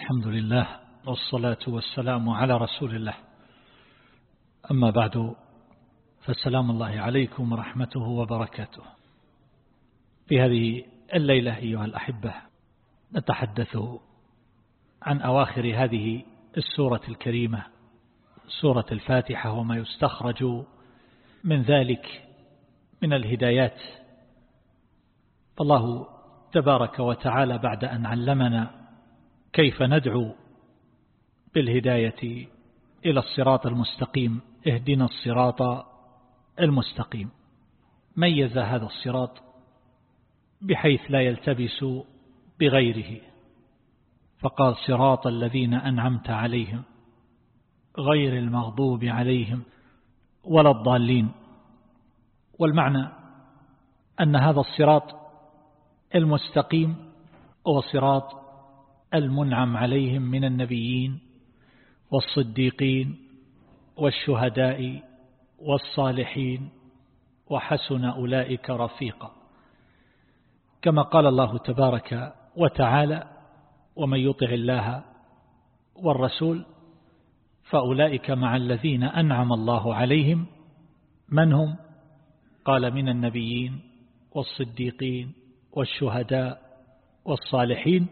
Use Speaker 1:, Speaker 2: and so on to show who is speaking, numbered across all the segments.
Speaker 1: الحمد لله والصلاة والسلام على رسول الله. أما بعد فالسلام الله عليكم ورحمته وبركاته. في هذه الليلة أيها الأحبة نتحدث عن أواخر هذه السورة الكريمة سورة الفاتحة وما يستخرج من ذلك من الهدايات. الله تبارك وتعالى بعد أن علمنا كيف ندعو بالهداية إلى الصراط المستقيم اهدنا الصراط المستقيم. ميز هذا الصراط بحيث لا يلتبس بغيره. فقال صراط الذين أنعمت عليهم غير المغضوب عليهم ولا الضالين. والمعنى أن هذا الصراط المستقيم هو صراط المنعم عليهم من النبيين والصديقين والشهداء والصالحين وحسن أولئك رفيقا. كما قال الله تبارك وتعالى ومن يطع الله والرسول فأولئك مع الذين أنعم الله عليهم. من هم؟ قال من النبيين والصديقين والشهداء والصالحين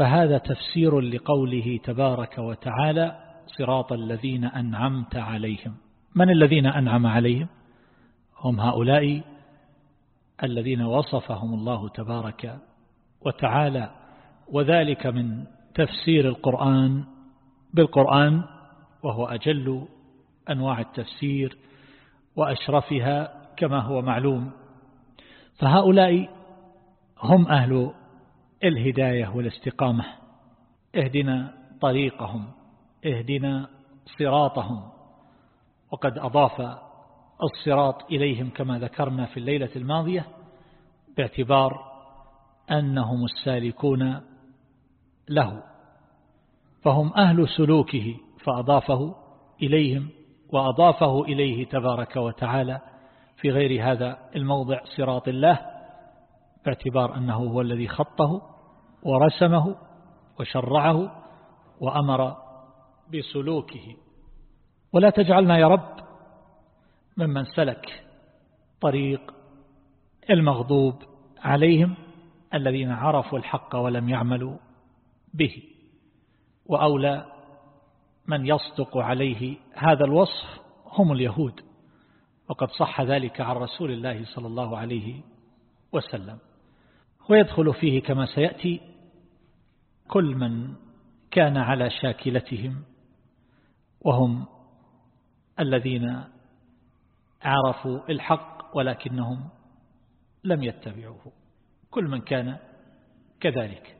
Speaker 1: فهذا تفسير لقوله تبارك وتعالى صراط الذين أنعمت عليهم. من الذين أنعم عليهم؟ هم هؤلاء الذين وصفهم الله تبارك وتعالى. وذلك من تفسير القرآن بالقرآن وهو أجل أنواع التفسير وأشرفها كما هو معلوم. فهؤلاء هم أهل الهداية والاستقامة. اهدنا طريقهم اهدنا صراطهم. وقد أضاف الصراط إليهم كما ذكرنا في الليلة الماضية باعتبار أنهم السالكون له فهم أهل سلوكه فأضافه إليهم وأضافه إليه تبارك وتعالى في غير هذا الموضع صراط الله باعتبار أنه هو الذي خطه. ورسمه وشرعه وأمر بسلوكه. ولا تجعلنا يا رب ممن سلك طريق المغضوب عليهم الذين عرفوا الحق ولم يعملوا به. وأولى من يصدق عليه هذا الوصف هم اليهود. وقد صح ذلك عن رسول الله صلى الله عليه وسلم. ويدخل فيه كما سيأتي كل من كان على شاكلتهم وهم الذين عرفوا الحق ولكنهم لم يتبعوه. كل من كان كذلك.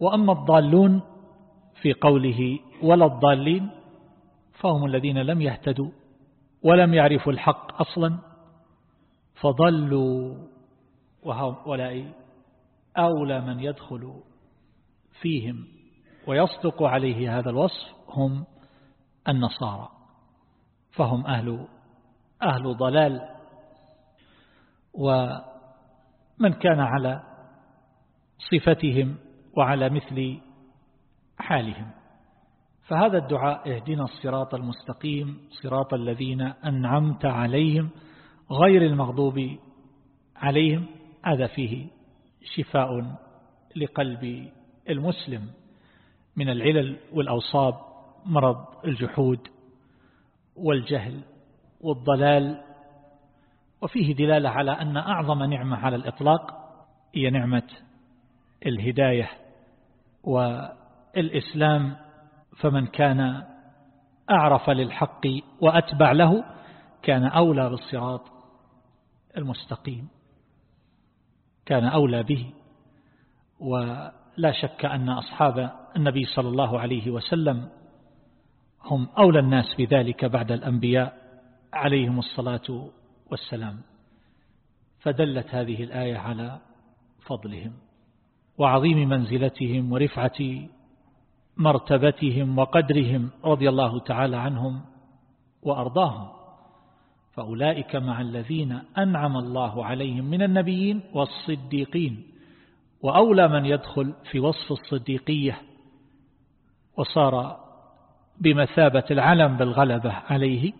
Speaker 1: وأما الضالون في قوله ولا الضالين فهم الذين لم يهتدوا ولم يعرفوا الحق أصلا فضلوا. وهؤلاء أولى من يدخل فيهم ويصدق عليه هذا الوصف هم النصارى فهم أهل أهل ضلال. ومن كان على صفتهم وعلى مثل حالهم فهذا الدعاء اهدنا الصراط المستقيم صراط الذين أنعمت عليهم غير المغضوب عليهم هذا فيه شفاء لقلب المسلم من العلل والأوصاب مرض الجحود والجهل والضلال وفيه دلالة على أن أعظم نعمة على الإطلاق هي نعمة الهداية والإسلام فمن كان أعرف للحق وأتبع له كان أولى بالصراط المستقيم كان أولى به ولا شك أن أصحاب النبي صلى الله عليه وسلم هم أولى الناس بذلك بعد الأنبياء عليهم الصلاة والسلام فدلت هذه الآية على فضلهم وعظيم منزلتهم ورفعة مرتبتهم وقدرهم رضي الله تعالى عنهم وأرضاهم. فأولئك مع الذين أنعم الله عليهم من النبيين والصديقين. وأولى من يدخل في وصف الصديقية وصار بمثابة العلم بالغلبة عليه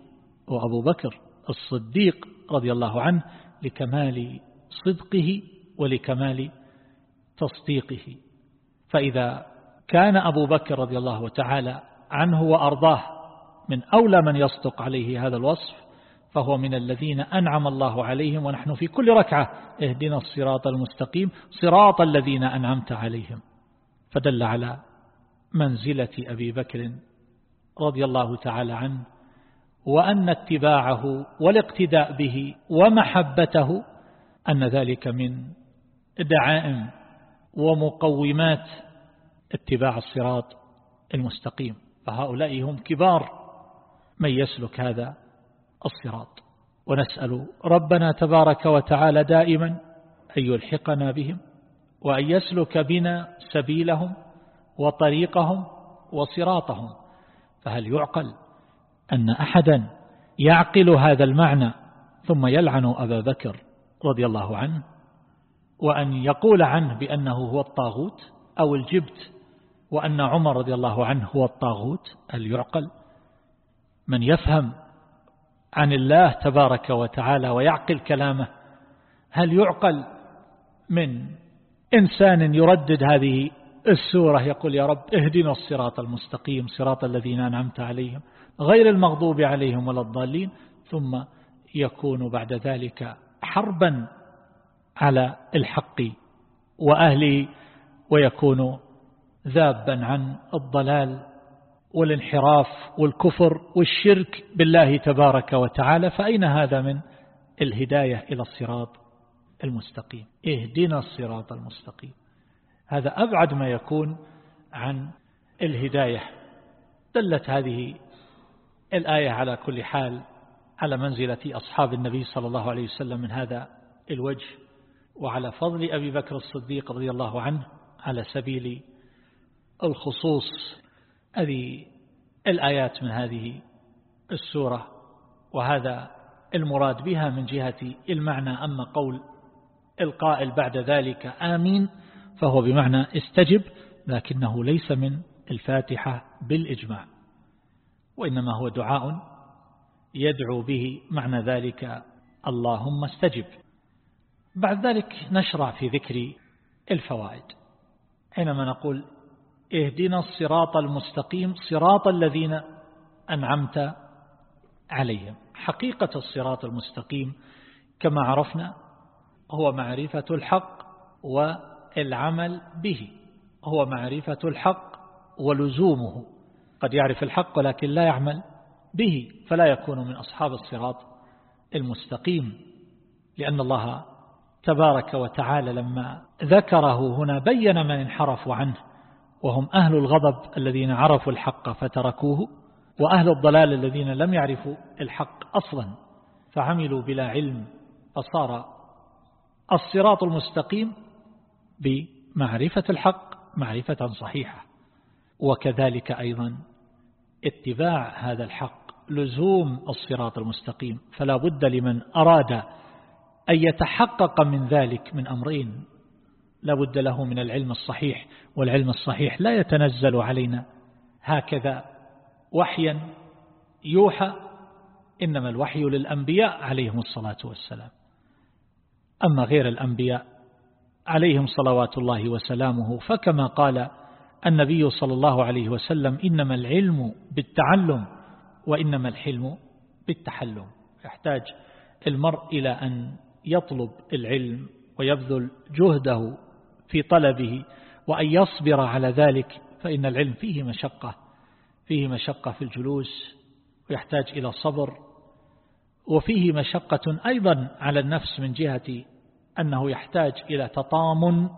Speaker 1: وأبو بكر الصديق رضي الله عنه لكمال صدقه ولكمال تصديقه. فإذا كان أبو بكر رضي الله تعالى عنه وأرضاه من أولى من يصدق عليه هذا الوصف فهو من الذين أنعم الله عليهم ونحن في كل ركعة. اهدنا الصراط المستقيم صراط الذين أنعمت عليهم. فدل على منزلة أبي بكر رضي الله تعالى عنه وأن اتباعه والاقتداء به ومحبته أن ذلك من دعائم ومقومات اتباع الصراط المستقيم. فهؤلاء هم كبار من يسلك هذا الصراط. ونسأل ربنا تبارك وتعالى دائما أن يلحقنا بهم وأن يسلك بنا سبيلهم وطريقهم وصراطهم. فهل يعقل أن أحدا يعقل هذا المعنى ثم يلعن أبا بكر رضي الله عنه وأن يقول عنه بأنه هو الطاغوت أو الجبت وأن عمر رضي الله عنه هو الطاغوت؟ هل يعقل؟ من يفهم عن الله تبارك وتعالى ويعقل كلامه. هل يعقل من إنسان يردد هذه السورة يقول يا رب اهدنا الصراط المستقيم صراط الذين أنعمت عليهم غير المغضوب عليهم ولا الضالين ثم يكون بعد ذلك حربا على الحق وأهله ويكون ذابا عن الضلال والانحراف والكفر والشرك بالله تبارك وتعالى فأين هذا من الهداية إلى الصراط المستقيم؟ اهدنا الصراط المستقيم. هذا أبعد ما يكون عن الهداية. دلت هذه الآية على كل حال على منزلة أصحاب النبي صلى الله عليه وسلم من هذا الوجه وعلى فضل أبي بكر الصديق رضي الله عنه على سبيل الخصوص هذه الآيات من هذه السورة وهذا المراد بها من جهة المعنى أما قول القائل بعد ذلك آمين فهو بمعنى استجب لكنه ليس من الفاتحة بالإجماع وإنما هو دعاء يدعو به معنى ذلك اللهم استجب. بعد ذلك نشرع في ذكر الفوائد. حينما نقول اهدنا الصراط المستقيم صراط الذين أنعمت عليهم. حقيقة الصراط المستقيم كما عرفنا هو معرفة الحق والعمل به. هو معرفة الحق ولزومه. قد يعرف الحق ولكن لا يعمل به فلا يكون من أصحاب الصراط المستقيم. لأن الله تبارك وتعالى لما ذكره هنا بين من انحرفوا عنه. وهم أهل الغضب الذين عرفوا الحق فتركوه وأهل الضلال الذين لم يعرفوا الحق أصلا فعملوا بلا علم فصار الصراط المستقيم بمعرفة الحق معرفة صحيحة. وكذلك أيضا اتباع هذا الحق لزوم الصراط المستقيم. فلا بد لمن أراد أن يتحقق من ذلك من أمرين. لا بد له من العلم الصحيح والعلم الصحيح لا يتنزل علينا. هكذا وحيا يوحى إنما الوحي للأنبياء عليهم الصلاة والسلام. أما غير الأنبياء عليهم صلوات الله وسلامه فكما قال النبي صلى الله عليه وسلم إنما العلم بالتعلم وإنما الحلم بالتحلم. يحتاج المرء إلى أن يطلب العلم ويبذل جهده في طلبه وأن يصبر على ذلك فإن العلم فيه مشقة فيه مشقة في الجلوس ويحتاج إلى صبر وفيه مشقة أيضا على النفس من جهة أنه يحتاج إلى تطامن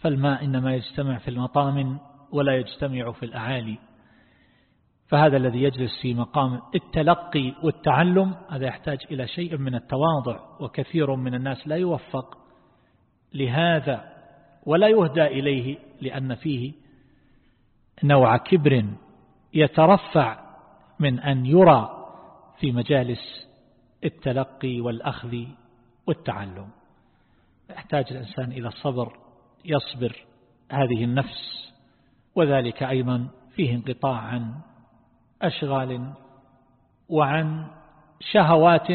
Speaker 1: فالماء إنما يجتمع في المطامن ولا يجتمع في الأعالي. فهذا الذي يجلس في مقام التلقي والتعلم هذا يحتاج إلى شيء من التواضع وكثير من الناس لا يوفق لهذا ولا يهدى إليه لأن فيه نوع كبر يترفع من أن يرى في مجالس التلقي والأخذ والتعلم. يحتاج الإنسان إلى صبر يصبر هذه النفس وذلك أيضا فيه انقطاع عن أشغال وعن شهوات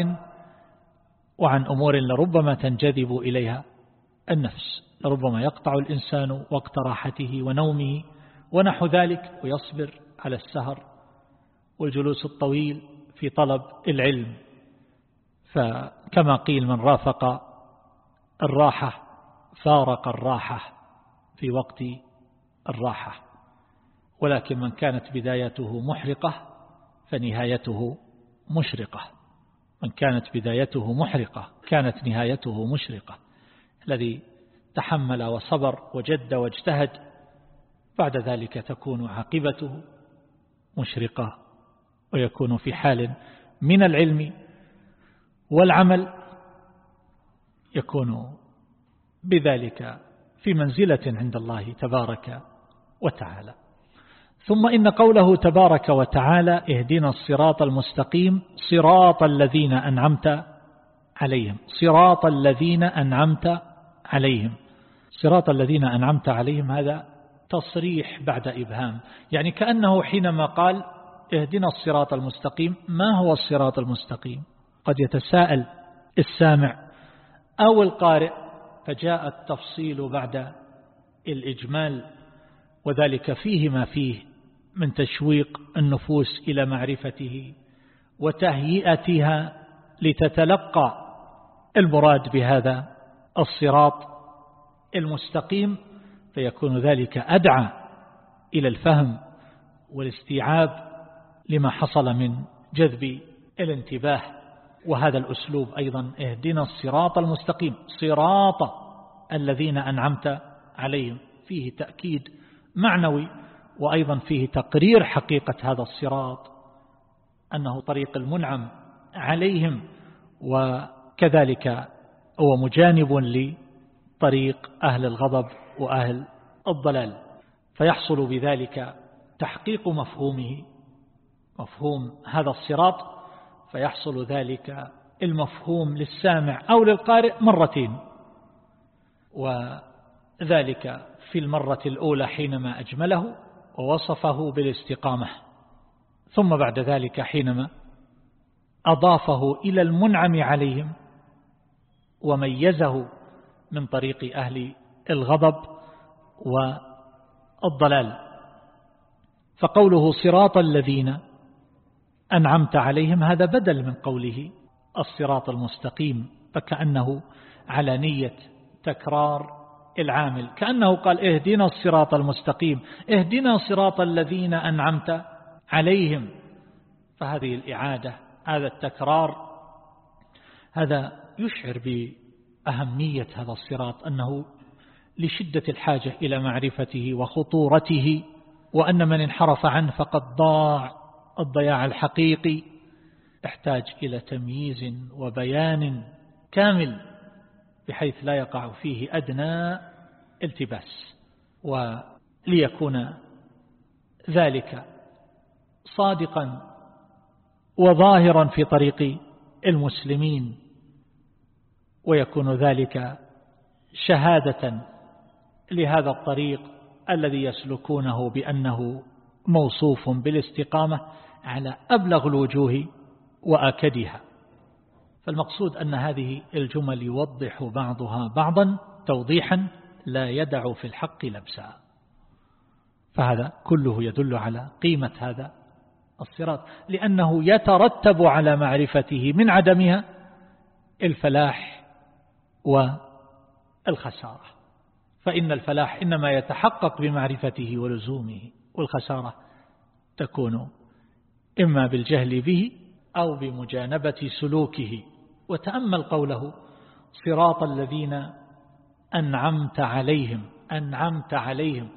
Speaker 1: وعن أمور لربما تنجذب إليها النفس. لربما يقطع الإنسان وقت راحته ونومه ونحو ذلك ويصبر على السهر والجلوس الطويل في طلب العلم. فكما قيل من رافق الراحة فارق الراحة في وقت الراحة. ولكن من كانت بدايته محرقة فنهايته مشرقة. من كانت بدايته محرقة كانت نهايته مشرقة. الذي تحمل وصبر وجد واجتهد بعد ذلك تكون عاقبته مشرقة ويكون في حال من العلم والعمل يكون بذلك في منزلة عند الله تبارك وتعالى. ثم إن قوله تبارك وتعالى اهدنا الصراط المستقيم صراط الذين أنعمت عليهم صراط الذين أنعمت عليهم. صراط الذين أنعمت عليهم هذا تصريح بعد إبهام. يعني كأنه حينما قال اهدنا الصراط المستقيم ما هو الصراط المستقيم؟ قد يتساءل السامع أو القارئ فجاء التفصيل بعد الإجمال وذلك فيه ما فيه من تشويق النفوس إلى معرفته وتهيئتها لتتلقى المراد بهذا الصراط المستقيم فيكون ذلك أدعى إلى الفهم والاستيعاب لما حصل من جذب الانتباه. وهذا الأسلوب أيضا اهدنا الصراط المستقيم صراط الذين أنعمت عليهم. فيه تأكيد معنوي وأيضا فيه تقرير حقيقة هذا الصراط أنه طريق المنعم عليهم. وكذلك هو مجانب لطريق أهل الغضب وأهل الضلال فيحصل بذلك تحقيق مفهومه مفهوم هذا الصراط فيحصل ذلك المفهوم للسامع أو للقارئ مرتين وذلك في المرة الأولى حينما أجمله ووصفه بالاستقامة ثم بعد ذلك حينما أضافه إلى المنعم عليهم وميزه من طريق أهل الغضب والضلال. فقوله صراط الذين أنعمت عليهم هذا بدل من قوله الصراط المستقيم فكأنه على نية تكرار العامل. كأنه قال اهدنا الصراط المستقيم اهدنا صراط الذين أنعمت عليهم. فهذه الإعادة هذا التكرار هذا يشعر بأهمية هذا الصراط أنه لشدة الحاجة إلى معرفته وخطورته وأن من انحرف عنه فقد ضاع الضياع الحقيقي. يحتاج إلى تمييز وبيان كامل بحيث لا يقع فيه أدنى التباس. وليكون ذلك صادقا وظاهرا في طريق المسلمين. ويكون ذلك شهادة لهذا الطريق الذي يسلكونه بأنه موصوف بالاستقامة على أبلغ الوجوه وأكدها. فالمقصود أن هذه الجمل يوضح بعضها بعضا توضيحا لا يدع في الحق لبسا. فهذا كله يدل على قيمة هذا الصراط لأنه يترتب على معرفته من عدمها الفلاح والخسارة. فإن الفلاح إنما يتحقق بمعرفته ولزومه والخسارة تكون إما بالجهل به أو بمجانبة سلوكه. وتأمل قوله صراط الذين أنعمت عليهم أنعمت عليهم.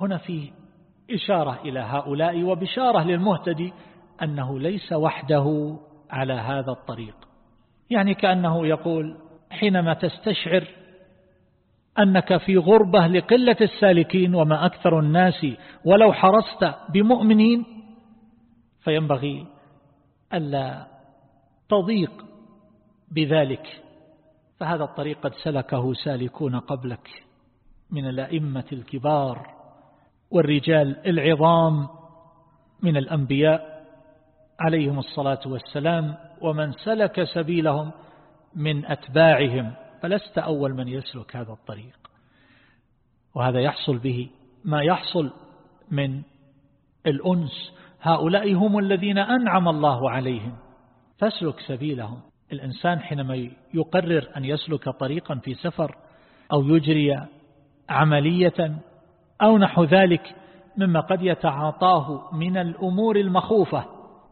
Speaker 1: هنا في إشارة إلى هؤلاء وبشارة للمهتدي أنه ليس وحده على هذا الطريق. يعني كأنه يقول حينما تستشعر أنك في غربة لقلة السالكين وما أكثر الناس ولو حرصت بمؤمنين فينبغي ألا تضيق بذلك. فهذا الطريق قد سلكه سالكون قبلك من الأئمة الكبار والرجال العظام من الأنبياء عليهم الصلاة والسلام ومن سلك سبيلهم من أتباعهم فلست أول من يسلك هذا الطريق. وهذا يحصل به. ما يحصل من الأنس هؤلاء هم الذين أنعم الله عليهم. فاسلك سبيلهم. الإنسان حينما يقرر أن يسلك طريقا في سفر أو يجري عملية أو نحو ذلك مما قد يتعاطاه من الأمور المخوفة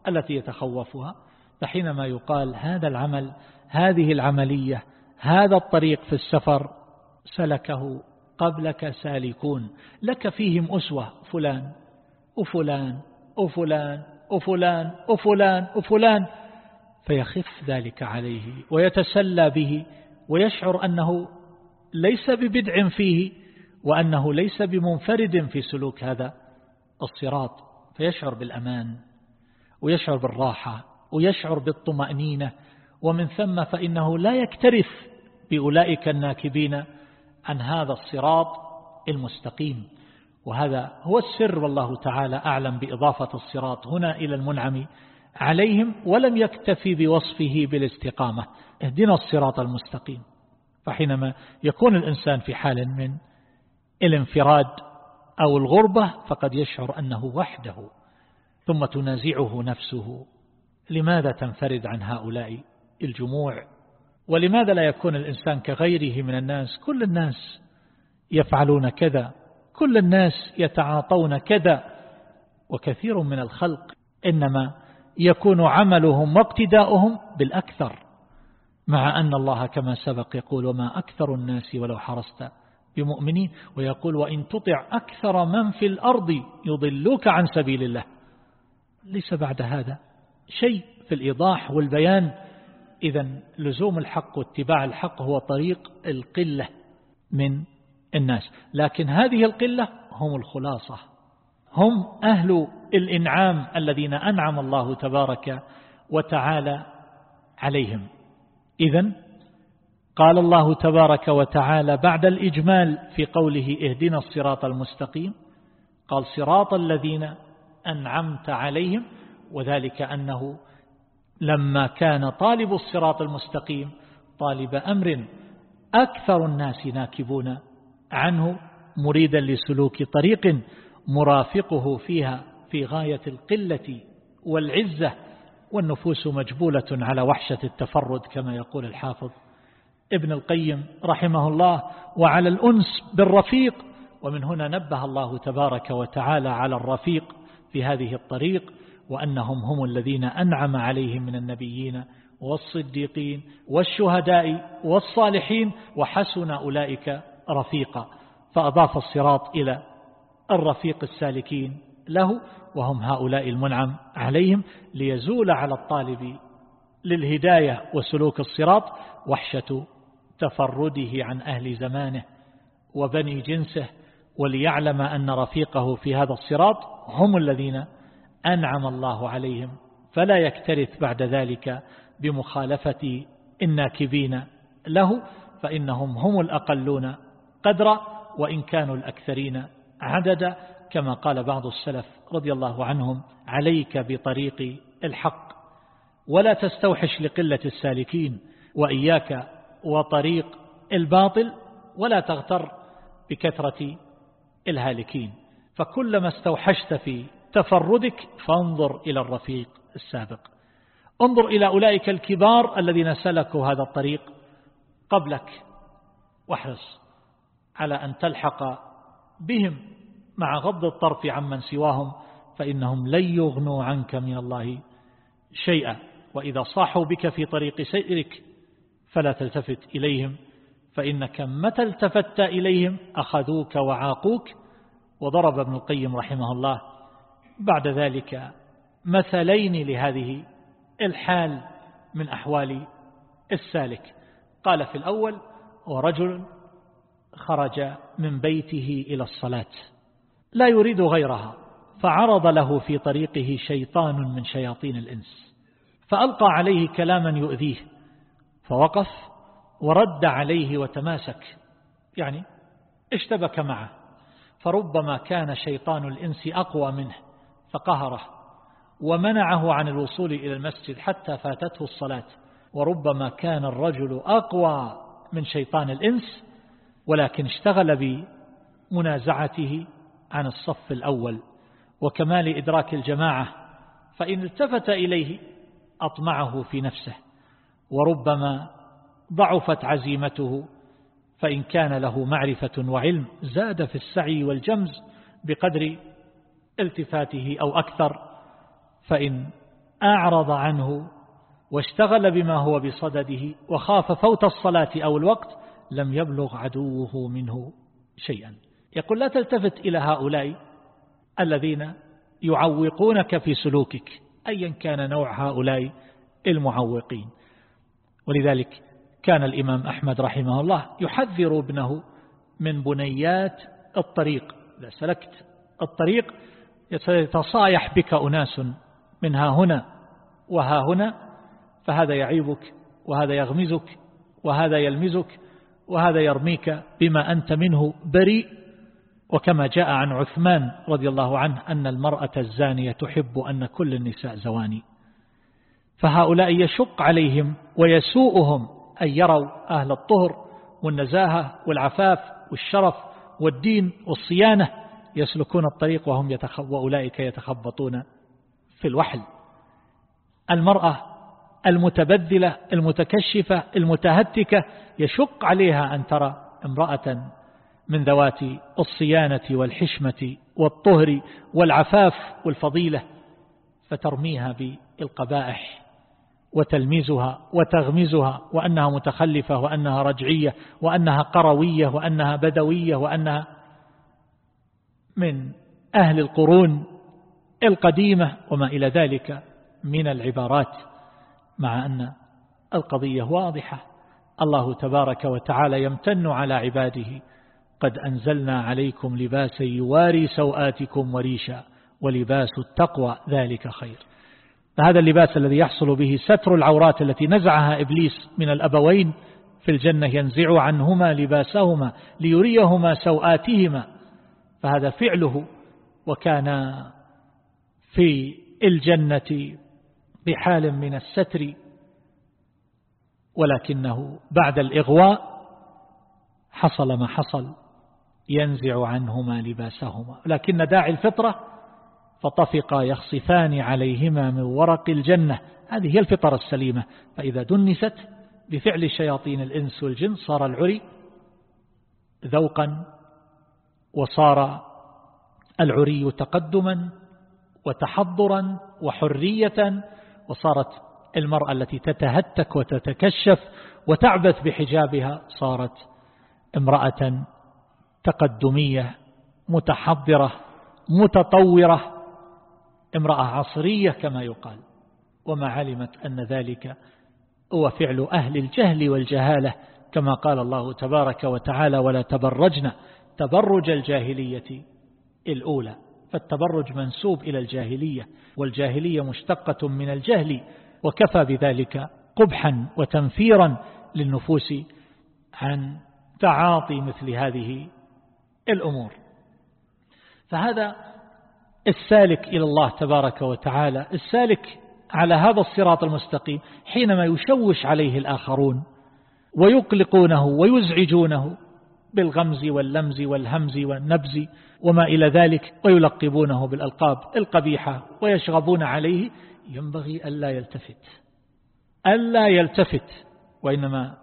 Speaker 1: التي يتخوفها فحينما يقال هذا العمل هذه العملية هذا الطريق في السفر سلكه قبلك سالكون لك فيهم أسوة فلان وفلان وفلان وفلان وفلان وفلان فيخف ذلك عليه ويتسلى به ويشعر أنه ليس ببدع فيه وأنه ليس بمنفرد في سلوك هذا الصراط فيشعر بالأمان ويشعر بالراحة ويشعر بالطمأنينة ومن ثم فإنه لا يكترث بأولئك الناكبين عن هذا الصراط المستقيم. وهذا هو السر والله تعالى أعلم بإضافة الصراط هنا إلى المنعم عليهم ولم يكتفي بوصفه بالاستقامة. اهدنا الصراط المستقيم. فحينما يكون الإنسان في حال من الانفراد أو الغربة فقد يشعر أنه وحده ثم تنازعه نفسه. لماذا تنفرد عن هؤلاء؟ الجموع. ولماذا لا يكون الإنسان كغيره من الناس؟ كل الناس يفعلون كذا. كل الناس يتعاطون كذا. وكثير من الخلق إنما يكون عملهم واقتداؤهم بالأكثر مع أن الله كما سبق يقول وما أكثر الناس ولو حرصت بمؤمنين ويقول وإن تطع أكثر من في الأرض يضلوك عن سبيل الله ليس بعد هذا شيء في الإيضاح والبيان إذا لزوم الحق واتباع الحق هو طريق القلة من الناس. لكن هذه القلة هم الخلاصة. هم أهل الإنعام الذين أنعم الله تبارك وتعالى عليهم. إذا قال الله تبارك وتعالى بعد الإجمال في قوله اهدنا الصراط المستقيم قال صراط الذين أنعمت عليهم وذلك أنه لما كان طالب الصراط المستقيم طالب أمر أكثر الناس ناكبون عنه مريدا لسلوك طريق مرافقه فيها في غاية القلة والعزة والنفوس مجبولة على وحشة التفرد كما يقول الحافظ ابن القيم رحمه الله وعلى الأنس بالرفيق. ومن هنا نبه الله تبارك وتعالى على الرفيق في هذه الطريق وأنهم هم الذين أنعم عليهم من النبيين والصديقين والشهداء والصالحين وحسن أولئك رفيقا. فأضاف الصراط إلى الرفيق السالكين له وهم هؤلاء المنعم عليهم ليزول على الطالب للهداية وسلوك الصراط وحشة تفرده عن أهل زمانه وبني جنسه وليعلم أن رفيقه في هذا الصراط هم الذين أنعم الله عليهم فلا يكترث بعد ذلك بمخالفة الناكبين له فإنهم هم الأقلون قدرا وإن كانوا الأكثرين عددا كما قال بعض السلف رضي الله عنهم عليك بطريق الحق ولا تستوحش لقلة السالكين وإياك وطريق الباطل ولا تغتر بكثرة الهالكين. فكلما استوحشت في تفردك فانظر إلى الرفيق السابق. انظر إلى أولئك الكبار الذين سلكوا هذا الطريق قبلك واحرص على أن تلحق بهم مع غض الطرف عمن سواهم فإنهم لن يغنوا عنك من الله شيئا. وإذا صاحوا بك في طريق سيرك فلا تلتفت إليهم فإنك متى التفت إليهم أخذوك وعاقوك؟ وضرب ابن القيم رحمه الله بعد ذلك مثلين لهذه الحال من أحوال السالك. قال في الأول ورجل خرج من بيته إلى الصلاة لا يريد غيرها فعرض له في طريقه شيطان من شياطين الإنس فألقى عليه كلاما يؤذيه فوقف ورد عليه وتماسك يعني اشتبك معه فربما كان شيطان الإنس أقوى منه. فقهره ومنعه عن الوصول إلى المسجد حتى فاتته الصلاة. وربما كان الرجل أقوى من شيطان الإنس ولكن اشتغل بمنازعته عن الصف الأول. وكمال إدراك الجماعة فإن التفت إليه أطمعه في نفسه. وربما ضعفت عزيمته فإن كان له معرفة وعلم زاد في السعي والجمز بقدر التفاته أو أكثر فإن أعرض عنه واشتغل بما هو بصدده وخاف فوت الصلاة أو الوقت لم يبلغ عدوه منه شيئا. يقول لا تلتفت إلى هؤلاء الذين يعوقونك في سلوكك أيا كان نوع هؤلاء المعوقين. ولذلك كان الإمام أحمد رحمه الله يحذر ابنه من بنيات الطريق. إذا سلكت الطريق يتصايح بك أناس من ها هنا وها هنا فهذا يعيبك وهذا يغمزك وهذا يلمزك وهذا يرميك بما أنت منه بريء. وكما جاء عن عثمان رضي الله عنه أن المرأة الزانية تحب أن كل النساء زواني. فهؤلاء يشق عليهم ويسوءهم أن يروا أهل الطهر والنزاهة والعفاف والشرف والدين والصيانة. يسلكون الطريق وهم يتخب وأولئك يتخبطون في الوحل. المرأة المتبذلة المتكشفة المتهتكة يشق عليها أن ترى امرأة من ذوات الصيانة والحشمة والطهر والعفاف والفضيلة فترميها بالقبائح وتلميزها وتغمزها وأنها متخلفة وأنها رجعية وأنها قروية وأنها بدوية وأنها من أهل القرون القديمة وما إلى ذلك من العبارات مع أن القضية واضحة. الله تبارك وتعالى يمتن على عباده قد أنزلنا عليكم لباسا يواري سوآتكم وريشا ولباس التقوى ذلك خير. فهذا اللباس الذي يحصل به ستر العورات التي نزعها إبليس من الأبوين في الجنة ينزع عنهما لباسهما ليريهما سوآتهما. فهذا فعله وكان في الجنة بحال من الستر ولكنه بعد الإغواء حصل ما حصل ينزع عنهما لباسهما. لكن داعي الفطرة فطفقا يخصفان عليهما من ورق الجنة. هذه هي الفطرة السليمة. فإذا دنست بفعل شياطين الإنس والجن صار العري ذوقا وصار العري تقدما وتحضرا وحرية وصارت المرأة التي تتهتك وتتكشف وتعبث بحجابها صارت امرأة تقدمية متحضرة متطورة امرأة عصرية كما يقال. وما علمت أن ذلك هو فعل أهل الجهل والجهالة كما قال الله تبارك وتعالى ولا تبرجن تبرج الجاهلية الأولى فالتبرج منسوب إلى الجاهلية والجاهلية مشتقة من الجهل وكفى بذلك قبحا وتنفيرا للنفوس عن تعاطي مثل هذه الأمور. فهذا السالك إلى الله تبارك وتعالى السالك على هذا الصراط المستقيم حينما يشوش عليه الآخرون ويقلقونه ويزعجونه بالغمز واللمز والهمز والنبز وما إلى ذلك ويلقبونه بالألقاب القبيحة ويشغبون عليه. ينبغي ألا يلتفت ألا يلتفت وإنما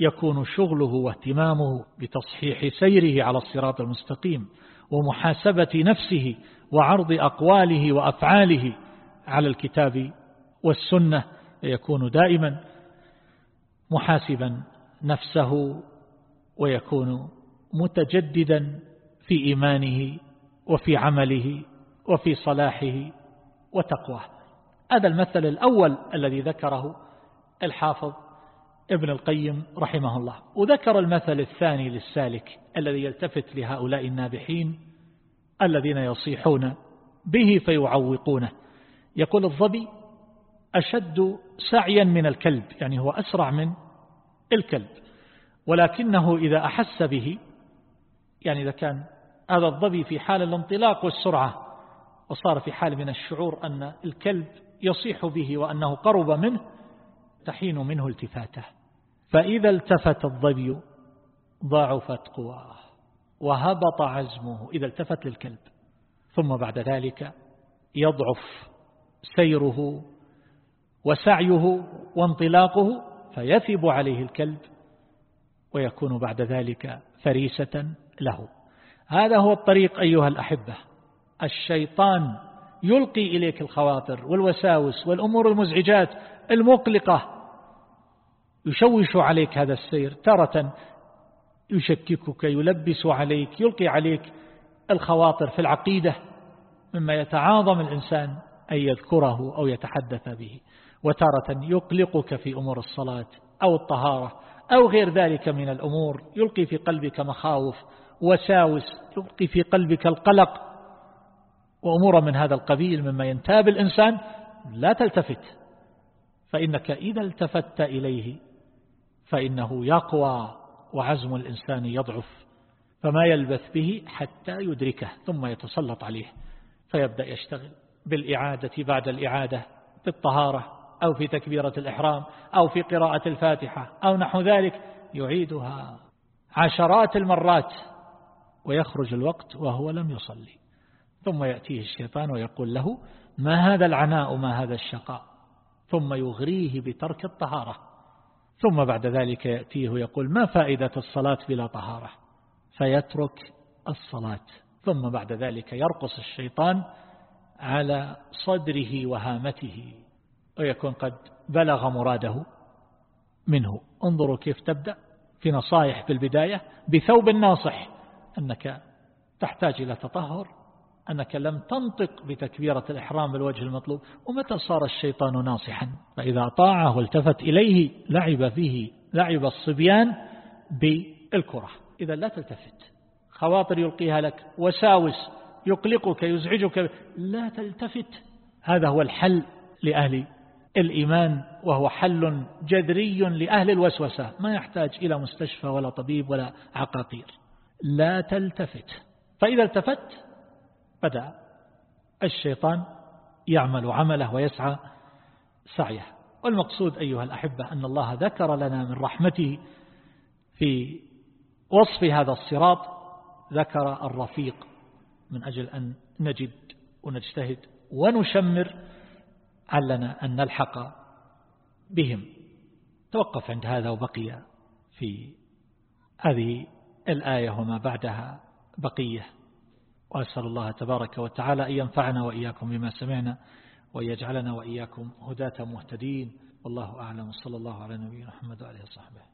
Speaker 1: يكون شغله واهتمامه بتصحيح سيره على الصراط المستقيم ومحاسبة نفسه وعرض أقواله وأفعاله على الكتاب والسنة يكون دائما محاسبا نفسه ويكون متجددا في إيمانه وفي عمله وفي صلاحه وتقواه. هذا المثل الأول الذي ذكره الحافظ ابن القيم رحمه الله. وذكر المثل الثاني للسالك الذي يلتفت لهؤلاء النابحين الذين يصيحون به فيعوقونه. يقول الظبي أشد سعيا من الكلب يعني هو أسرع من الكلب. ولكنه إذا أحس به يعني إذا كان هذا الظبي في حال الانطلاق والسرعة وصار في حال من الشعور أن الكلب يصيح به وأنه قرب منه تحين منه التفاته. فإذا التفت الظبي ضعفت قواه وهبط عزمه إذا التفت للكلب. ثم بعد ذلك يضعف سيره وسعيه وانطلاقه فيثب عليه الكلب ويكون بعد ذلك فريسة له. هذا هو الطريق أيها الأحبة. الشيطان يلقي إليك الخواطر والوساوس والأمور المزعجات المقلقة. يشوش عليك هذا السير تارة. يشككك يلبس عليك يلقي عليك الخواطر في العقيدة مما يتعاظم الإنسان أن يذكره أو يتحدث به. وتارة يقلقك في أمور الصلاة أو الطهارة. أو غير ذلك من الأمور يلقي في قلبك مخاوف وساوس يلقي في قلبك القلق. وأمور من هذا القبيل مما ينتاب الإنسان لا تلتفت. فإنك إذا التفت إليه فإنه يقوى وعزم الإنسان يضعف فما يلبث به حتى يدركه ثم يتسلط عليه فيبدأ يشتغل بالإعادة بعد الإعادة بالطهارة. أو في تكبيرة الإحرام أو في قراءة الفاتحة أو نحو ذلك يعيدها عشرات المرات ويخرج الوقت وهو لم يصلي. ثم يأتيه الشيطان ويقول له ما هذا العناء؟ ما هذا الشقاء؟ ثم يغريه بترك الطهارة. ثم بعد ذلك يأتيه ويقول ما فائدة الصلاة بلا طهارة؟ فيترك الصلاة. ثم بعد ذلك يرقص الشيطان على صدره وهامته. ويكون قد بلغ مراده منه. انظروا كيف تبدأ في نصائح في البداية بثوب ناصح أنك تحتاج إلى تطهر أنك لم تنطق بتكبيرة الإحرام بالوجه المطلوب ومتى صار الشيطان ناصحا؟ فإذا طاعه والتفت إليه لعب فيه لعب الصبيان بالكرة. إذا لا تلتفت. خواطر يلقيها لك وساوس يقلقك يزعجك لا تلتفت. هذا هو الحل لأهل الإيمان وهو حل جذري لأهل الوسوسة. ما يحتاج إلى مستشفى ولا طبيب ولا عقاقير. لا تلتفت. فإذا التفت بدأ الشيطان يعمل عمله ويسعى سعيه. والمقصود أيها الأحبة أن الله ذكر لنا من رحمته في وصف هذا الصراط ذكر الرفيق. من أجل أن نجد ونجتهد ونشمر علنا أن نلحق بهم. توقف عند هذا وبقي في هذه الآية وما بعدها بقية. وأسأل الله تبارك وتعالى أن ينفعنا وإياكم بما سمعنا وأن يجعلنا وإياكم هداة مهتدين. والله أعلم. صلى الله على نبينا محمد وعليه وصحبه.